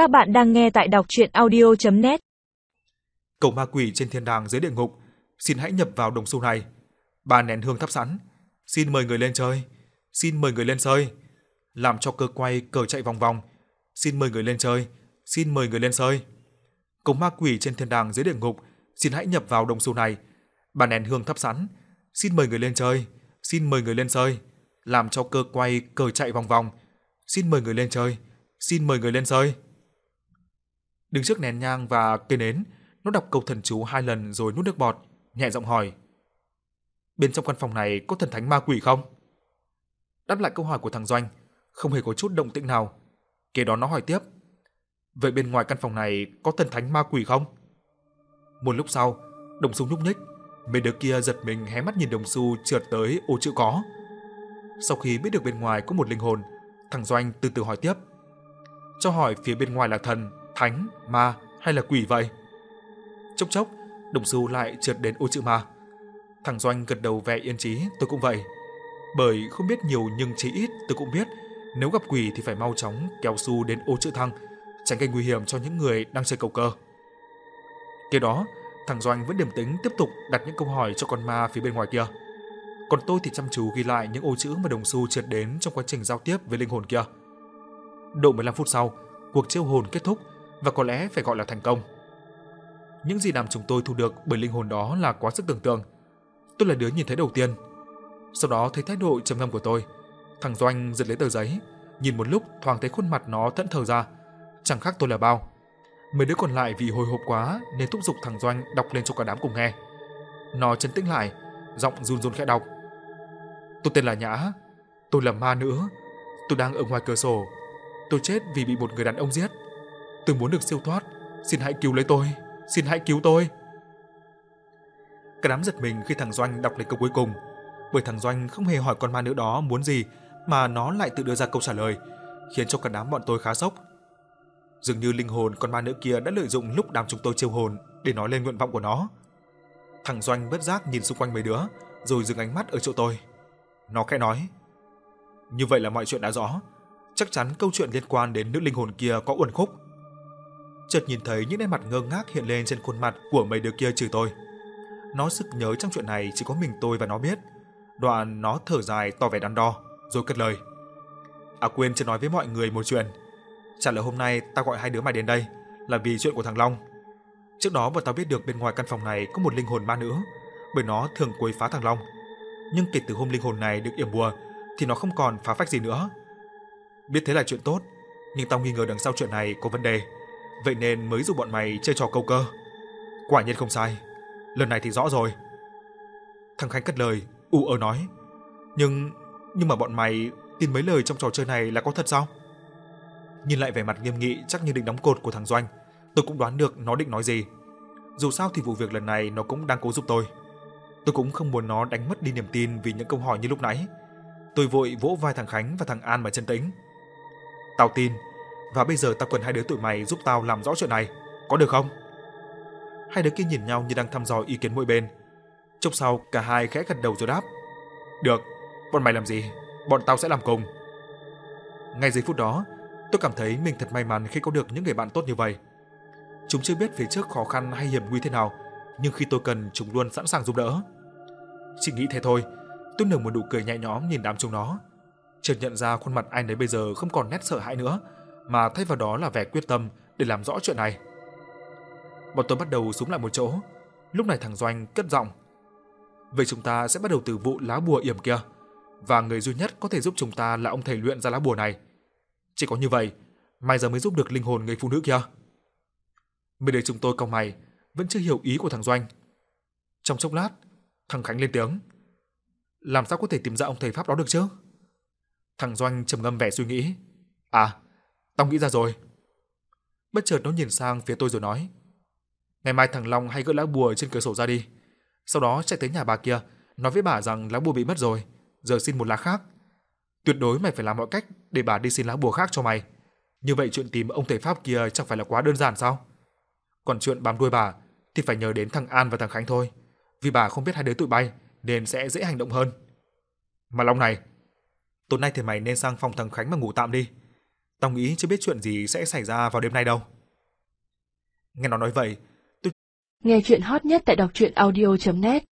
Các bạn đang nghe tại đọc audio net Cầu ma quỷ trên thiên đàng dưới địa ngục, xin hãy nhập vào đồng xu này. Ba nén hương thắp sẵn, xin mời người lên chơi, xin mời người lên chơi. Làm cho cơ quay cờ chạy vòng vòng, xin mời người lên chơi, xin mời người lên chơi. Cầu ma quỷ trên thiên đàng dưới địa ngục, xin hãy nhập vào đồng xu này. Ba nén hương thắp sẵn, xin mời người lên chơi, xin mời người lên chơi. Làm cho cơ quay cờ chạy vòng vòng, xin mời người lên chơi, xin mời người lên chơi. Đứng trước nén nhang và cây nến, nó đọc câu thần chú hai lần rồi nuốt nước bọt, nhẹ giọng hỏi: "Bên trong căn phòng này có thần thánh ma quỷ không?" Đáp lại câu hỏi của thằng Doanh, không hề có chút động tĩnh nào. Kế đó nó hỏi tiếp: "Vậy bên ngoài căn phòng này có thần thánh ma quỷ không?" Một lúc sau, Đồng Xu nhúc nhích, mấy đứa kia giật mình hé mắt nhìn Đồng Xu trượt tới ô chữ có. Sau khi biết được bên ngoài có một linh hồn, thằng Doanh từ từ hỏi tiếp: "Cho hỏi phía bên ngoài là thần thánh, ma hay là quỷ vậy? Chốc chốc, Đồng Xu lại trượt đến ô chữ ma. Thằng Doanh gật đầu vẻ yên trí, tôi cũng vậy. Bởi không biết nhiều nhưng chỉ ít tôi cũng biết, nếu gặp quỷ thì phải mau chóng kéo Xu đến ô chữ thăng, tránh gây nguy hiểm cho những người đang chơi cầu cơ. Kế đó, thằng Doanh vẫn điềm tĩnh tiếp tục đặt những câu hỏi cho con ma phía bên ngoài kia. Còn tôi thì chăm chú ghi lại những ô chữ mà Đồng Xu trượt đến trong quá trình giao tiếp với linh hồn kia. Độ 15 phút sau, cuộc chiêu hồn kết thúc và có lẽ phải gọi là thành công. Những gì làm chúng tôi thu được bởi linh hồn đó là quá sức tưởng tượng. Tôi là đứa nhìn thấy đầu tiên. Sau đó thấy thái độ trầm ngâm của tôi, thằng Doanh giật lấy tờ giấy, nhìn một lúc thoáng thấy khuôn mặt nó thẫn thờ ra, chẳng khác tôi là bao. Mấy đứa còn lại vì hồi hộp quá nên thúc giục thằng Doanh đọc lên cho cả đám cùng nghe. Nó trấn tĩnh lại, giọng run run khẽ đọc. Tôi tên là Nhã, tôi là ma nữ, tôi đang ở ngoài cửa sổ. Tôi chết vì bị một người đàn ông giết. Tôi muốn được siêu thoát, xin hãy cứu lấy tôi, xin hãy cứu tôi. Cả đám giật mình khi thằng Doanh đọc lấy câu cuối cùng, bởi thằng Doanh không hề hỏi con ma nữ đó muốn gì mà nó lại tự đưa ra câu trả lời, khiến cho cả đám bọn tôi khá sốc. Dường như linh hồn con ma nữ kia đã lợi dụng lúc đám chúng tôi chiêu hồn để nói lên nguyện vọng của nó. Thằng Doanh bất giác nhìn xung quanh mấy đứa, rồi dừng ánh mắt ở chỗ tôi. Nó khẽ nói: "Như vậy là mọi chuyện đã rõ, chắc chắn câu chuyện liên quan đến nữ linh hồn kia có uẩn khúc." Chợt nhìn thấy những nét mặt ngơ ngác hiện lên trên khuôn mặt của mấy đứa kia trừ tôi. Nó sực nhớ trong chuyện này chỉ có mình tôi và nó biết. Đoạn nó thở dài tỏ vẻ đắn đo, rồi cất lời. À quên chưa nói với mọi người một chuyện. Chả lẽ hôm nay tao gọi hai đứa mày đến đây là vì chuyện của thằng Long. Trước đó bọn tao biết được bên ngoài căn phòng này có một linh hồn ma nữ, bởi nó thường quấy phá thằng Long. Nhưng kể từ hôm linh hồn này được yểm bùa thì nó không còn phá phách gì nữa. Biết thế là chuyện tốt, nhưng tao nghi ngờ đằng sau chuyện này có vấn đề vậy nên mới giúp bọn mày chơi trò câu cơ. Quả nhiên không sai, lần này thì rõ rồi. Thằng Khánh cất lời, u ơ nói, nhưng nhưng mà bọn mày tin mấy lời trong trò chơi này là có thật sao? Nhìn lại vẻ mặt nghiêm nghị chắc như định đóng cột của thằng Doanh, tôi cũng đoán được nó định nói gì. Dù sao thì vụ việc lần này nó cũng đang cố giúp tôi. Tôi cũng không muốn nó đánh mất đi niềm tin vì những câu hỏi như lúc nãy. Tôi vội vỗ vai thằng Khánh và thằng An mà chân tĩnh. Tao tin, và bây giờ tao cần hai đứa tụi mày giúp tao làm rõ chuyện này, có được không? Hai đứa kia nhìn nhau như đang thăm dò ý kiến mỗi bên. Chốc sau cả hai khẽ gật đầu rồi đáp. Được, bọn mày làm gì, bọn tao sẽ làm cùng. Ngay giây phút đó, tôi cảm thấy mình thật may mắn khi có được những người bạn tốt như vậy. Chúng chưa biết phía trước khó khăn hay hiểm nguy thế nào, nhưng khi tôi cần chúng luôn sẵn sàng giúp đỡ. Chỉ nghĩ thế thôi, tôi nở một nụ cười nhẹ nhõm nhìn đám chúng nó. Chợt nhận ra khuôn mặt anh ấy bây giờ không còn nét sợ hãi nữa, mà thay vào đó là vẻ quyết tâm để làm rõ chuyện này. Bọn tôi bắt đầu súng lại một chỗ. Lúc này thằng Doanh cất giọng. Vậy chúng ta sẽ bắt đầu từ vụ lá bùa yểm kia. Và người duy nhất có thể giúp chúng ta là ông thầy luyện ra lá bùa này. Chỉ có như vậy, mai giờ mới giúp được linh hồn người phụ nữ kia. Mấy đứa chúng tôi cau mày, vẫn chưa hiểu ý của thằng Doanh. Trong chốc lát, thằng Khánh lên tiếng. Làm sao có thể tìm ra ông thầy Pháp đó được chứ? Thằng Doanh trầm ngâm vẻ suy nghĩ. À, Tao nghĩ ra rồi. Bất chợt nó nhìn sang phía tôi rồi nói. Ngày mai thằng Long hay gỡ lá bùa trên cửa sổ ra đi. Sau đó chạy tới nhà bà kia, nói với bà rằng lá bùa bị mất rồi, giờ xin một lá khác. Tuyệt đối mày phải làm mọi cách để bà đi xin lá bùa khác cho mày. Như vậy chuyện tìm ông thầy Pháp kia chẳng phải là quá đơn giản sao? Còn chuyện bám đuôi bà thì phải nhờ đến thằng An và thằng Khánh thôi. Vì bà không biết hai đứa tụi bay nên sẽ dễ hành động hơn. Mà Long này, tối nay thì mày nên sang phòng thằng Khánh mà ngủ tạm đi. Tao nghĩ chưa biết chuyện gì sẽ xảy ra vào đêm nay đâu. Nghe nó nói vậy, Nghe chuyện hot nhất tại đọc truyện audio.net